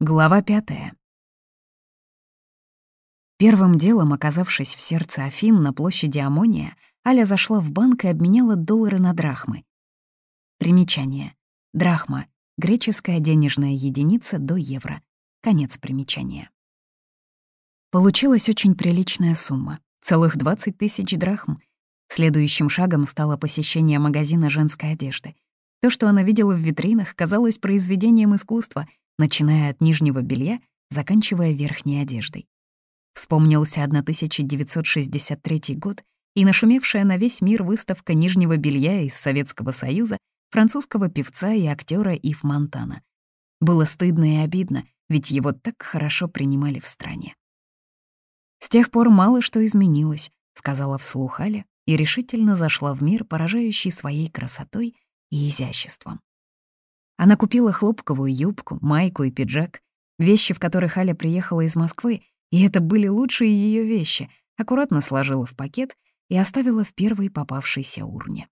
Глава пятая. Первым делом, оказавшись в сердце Афин на площади Амония, Аля зашла в банк и обменяла доллары на драхмы. Примечание. Драхма — греческая денежная единица до евро. Конец примечания. Получилась очень приличная сумма — целых 20 тысяч драхм. Следующим шагом стало посещение магазина женской одежды. То, что она видела в витринах, казалось произведением искусства, начиная от нижнего белья, заканчивая верхней одеждой. Вспомнился 1963 год и нашумевшая на весь мир выставка нижнего белья из Советского Союза французского певца и актера Ив Монтана. Было стыдно и обидно, ведь его так хорошо принимали в стране. «С тех пор мало что изменилось», — сказала вслух Аля и решительно зашла в мир, поражающий своей красотой и изяществом. Она купила хлопковую юбку, майку и пиджак, вещи, в которых Аля приехала из Москвы, и это были лучшие ее вещи, аккуратно сложила в пакет и оставила в первой попавшейся урне.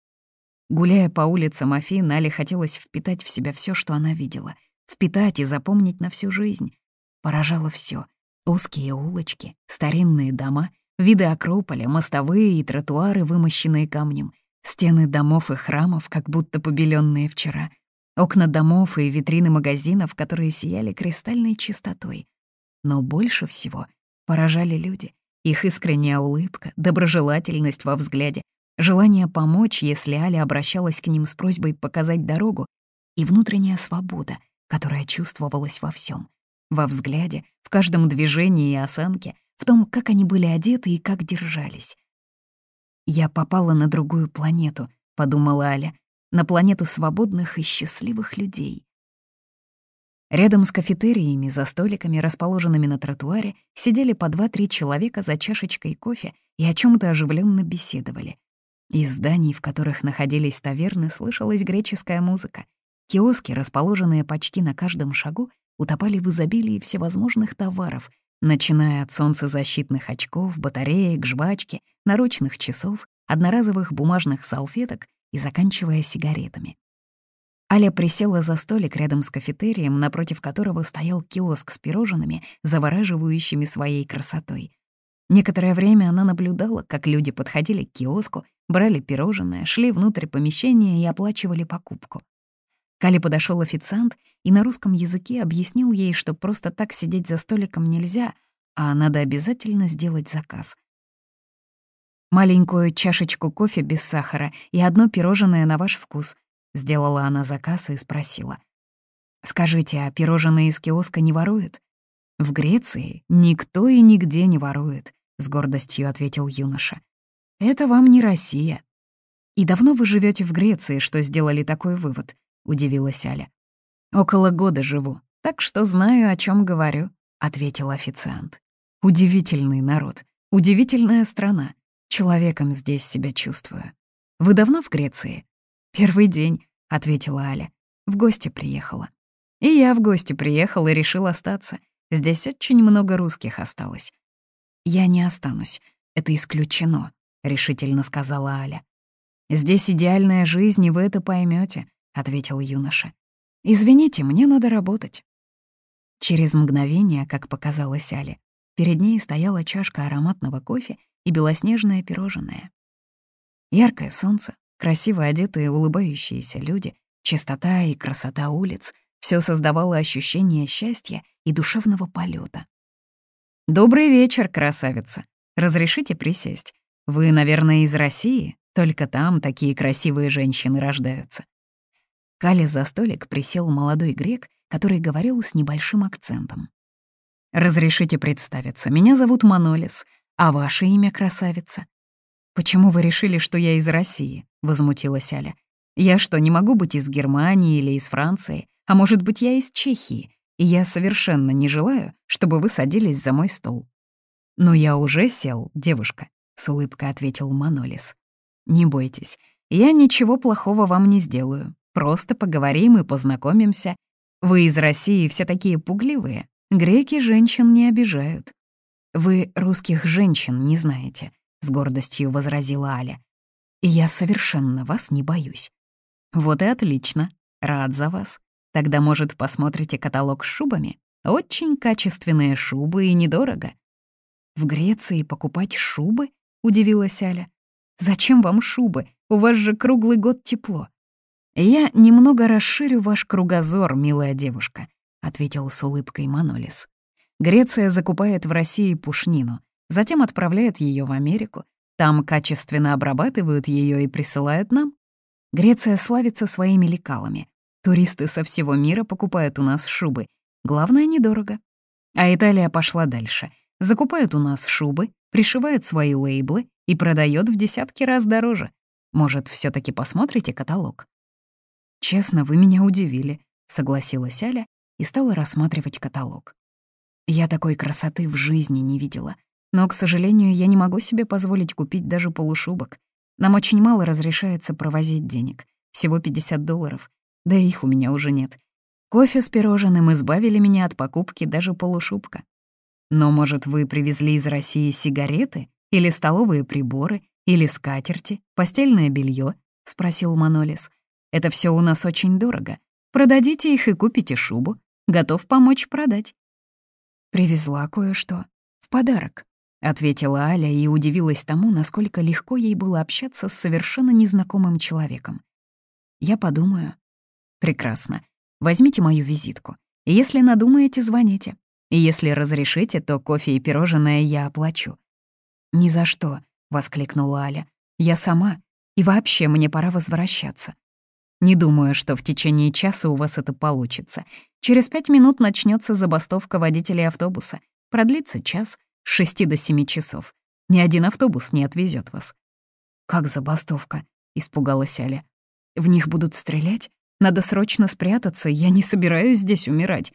Гуляя по улицам Афин, Али хотелось впитать в себя все, что она видела, впитать и запомнить на всю жизнь. Поражало все: Узкие улочки, старинные дома, виды Акрополя, мостовые и тротуары, вымощенные камнем, стены домов и храмов, как будто побеленные вчера, окна домов и витрины магазинов, которые сияли кристальной чистотой. Но больше всего поражали люди, их искренняя улыбка, доброжелательность во взгляде, желание помочь, если Аля обращалась к ним с просьбой показать дорогу, и внутренняя свобода, которая чувствовалась во всем во взгляде, в каждом движении и осанке, в том, как они были одеты и как держались. «Я попала на другую планету», — подумала Аля, «на планету свободных и счастливых людей». Рядом с кафетериями, за столиками, расположенными на тротуаре, сидели по два-три человека за чашечкой кофе и о чем то оживленно беседовали. Из зданий, в которых находились таверны, слышалась греческая музыка. Киоски, расположенные почти на каждом шагу, утопали в изобилии всевозможных товаров, начиная от солнцезащитных очков, батареек, жвачки, наручных часов, одноразовых бумажных салфеток и заканчивая сигаретами. Аля присела за столик рядом с кафетерием, напротив которого стоял киоск с пирожными, завораживающими своей красотой. Некоторое время она наблюдала, как люди подходили к киоску, брали пирожное, шли внутрь помещения и оплачивали покупку. Кали подошел официант и на русском языке объяснил ей, что просто так сидеть за столиком нельзя, а надо обязательно сделать заказ. «Маленькую чашечку кофе без сахара и одно пирожное на ваш вкус», — сделала она заказ и спросила. «Скажите, а пирожные из киоска не воруют?» «В Греции никто и нигде не ворует», — с гордостью ответил юноша. «Это вам не Россия». «И давно вы живете в Греции, что сделали такой вывод?» удивилась Аля. «Около года живу, так что знаю, о чем говорю», — ответил официант. «Удивительный народ, удивительная страна. Человеком здесь себя чувствую. Вы давно в Греции?» «Первый день», — ответила Аля. «В гости приехала». «И я в гости приехал и решил остаться. Здесь очень много русских осталось». «Я не останусь, это исключено», — решительно сказала Аля. «Здесь идеальная жизнь, и вы это поймете ответил юноша. «Извините, мне надо работать». Через мгновение, как показалось Але, перед ней стояла чашка ароматного кофе и белоснежное пирожное. Яркое солнце, красиво одетые улыбающиеся люди, чистота и красота улиц — все создавало ощущение счастья и душевного полета. «Добрый вечер, красавица. Разрешите присесть? Вы, наверное, из России? Только там такие красивые женщины рождаются». Кали за столик присел молодой грек, который говорил с небольшим акцентом. «Разрешите представиться, меня зовут Манолис, а ваше имя красавица?» «Почему вы решили, что я из России?» — возмутилась Аля. «Я что, не могу быть из Германии или из Франции? А может быть, я из Чехии? И я совершенно не желаю, чтобы вы садились за мой стол». «Но я уже сел, девушка», — с улыбкой ответил Манолис. «Не бойтесь, я ничего плохого вам не сделаю. Просто поговорим и познакомимся. Вы из России все такие пугливые. Греки женщин не обижают. Вы русских женщин не знаете, с гордостью возразила Аля. И я совершенно вас не боюсь. Вот и отлично. Рад за вас. Тогда, может, посмотрите каталог с шубами? Очень качественные шубы и недорого». «В Греции покупать шубы?» — удивилась Аля. «Зачем вам шубы? У вас же круглый год тепло». «Я немного расширю ваш кругозор, милая девушка», — ответил с улыбкой Манолис. «Греция закупает в России пушнину, затем отправляет ее в Америку, там качественно обрабатывают ее и присылают нам. Греция славится своими лекалами. Туристы со всего мира покупают у нас шубы. Главное, недорого. А Италия пошла дальше. Закупает у нас шубы, пришивает свои лейблы и продает в десятки раз дороже. Может, все таки посмотрите каталог? «Честно, вы меня удивили», — согласилась Аля и стала рассматривать каталог. Я такой красоты в жизни не видела. Но, к сожалению, я не могу себе позволить купить даже полушубок. Нам очень мало разрешается провозить денег. Всего 50 долларов. Да их у меня уже нет. Кофе с пирожным избавили меня от покупки даже полушубка. Но, может, вы привезли из России сигареты? Или столовые приборы? Или скатерти? Постельное белье? спросил Манолис. Это все у нас очень дорого. Продадите их и купите шубу. Готов помочь продать. Привезла кое-что. В подарок. — ответила Аля и удивилась тому, насколько легко ей было общаться с совершенно незнакомым человеком. «Я подумаю». «Прекрасно. Возьмите мою визитку. Если надумаете, звоните. И если разрешите, то кофе и пирожное я оплачу». «Ни за что», — воскликнула Аля. «Я сама. И вообще мне пора возвращаться». «Не думаю, что в течение часа у вас это получится. Через пять минут начнется забастовка водителей автобуса. Продлится час» с 6 до 7 часов. Ни один автобус не отвезет вас». «Как забастовка?» — испугалась Аля. «В них будут стрелять? Надо срочно спрятаться, я не собираюсь здесь умирать».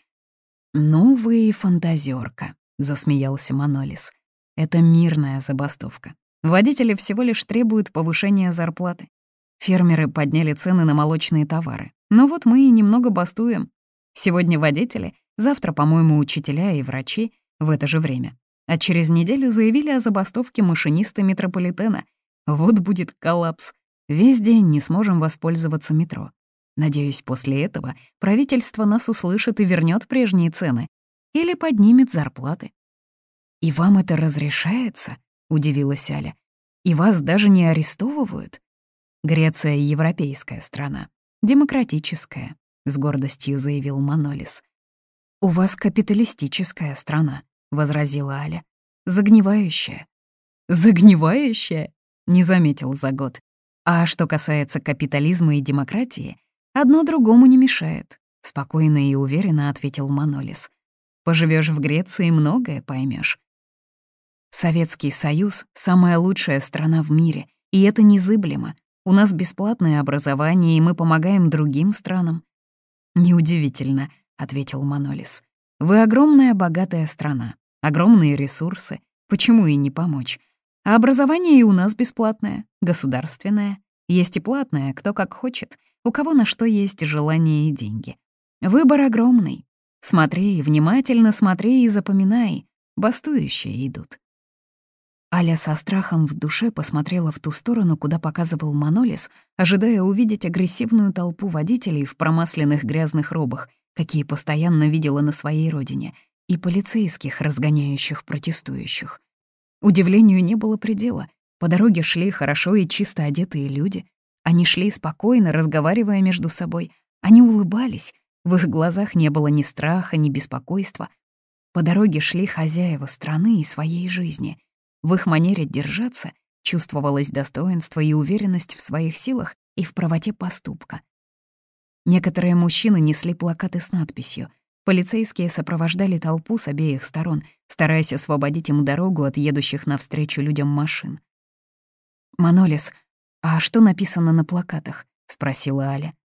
«Ну вы и фантазерка, засмеялся Манолис. «Это мирная забастовка. Водители всего лишь требуют повышения зарплаты. Фермеры подняли цены на молочные товары. Но вот мы и немного бастуем. Сегодня водители, завтра, по-моему, учителя и врачи в это же время а через неделю заявили о забастовке машиниста метрополитена. Вот будет коллапс. Весь день не сможем воспользоваться метро. Надеюсь, после этого правительство нас услышит и вернет прежние цены. Или поднимет зарплаты. «И вам это разрешается?» — удивилась Аля. «И вас даже не арестовывают?» «Греция — европейская страна, демократическая», — с гордостью заявил Манолис. «У вас капиталистическая страна», — возразила Аля. «Загнивающая». «Загнивающая?» — не заметил за год. А что касается капитализма и демократии, одно другому не мешает, — спокойно и уверенно ответил Манолис. Поживешь в Греции, многое поймешь. Советский Союз — самая лучшая страна в мире, и это незыблемо. У нас бесплатное образование, и мы помогаем другим странам. «Неудивительно», — ответил Манолис. «Вы огромная богатая страна. Огромные ресурсы, почему и не помочь? А образование и у нас бесплатное, государственное. Есть и платное, кто как хочет, у кого на что есть желание и деньги. Выбор огромный. Смотри, внимательно смотри и запоминай. Бастующие идут. Аля со страхом в душе посмотрела в ту сторону, куда показывал Манолис, ожидая увидеть агрессивную толпу водителей в промасленных грязных робах, какие постоянно видела на своей родине — и полицейских, разгоняющих протестующих. Удивлению не было предела. По дороге шли хорошо и чисто одетые люди. Они шли спокойно, разговаривая между собой. Они улыбались. В их глазах не было ни страха, ни беспокойства. По дороге шли хозяева страны и своей жизни. В их манере держаться чувствовалось достоинство и уверенность в своих силах и в правоте поступка. Некоторые мужчины несли плакаты с надписью — Полицейские сопровождали толпу с обеих сторон, стараясь освободить им дорогу от едущих навстречу людям машин. «Манолис, а что написано на плакатах?» — спросила Аля.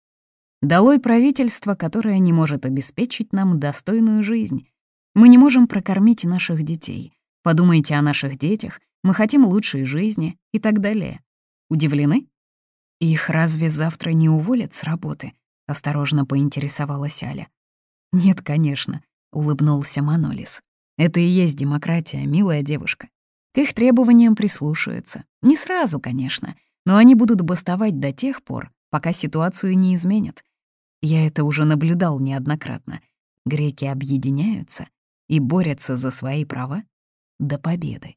«Долой правительство, которое не может обеспечить нам достойную жизнь. Мы не можем прокормить наших детей. Подумайте о наших детях, мы хотим лучшей жизни и так далее. Удивлены? Их разве завтра не уволят с работы?» — осторожно поинтересовалась Аля. «Нет, конечно», — улыбнулся Манолис. «Это и есть демократия, милая девушка. К их требованиям прислушаются. Не сразу, конечно, но они будут бастовать до тех пор, пока ситуацию не изменят. Я это уже наблюдал неоднократно. Греки объединяются и борются за свои права до победы.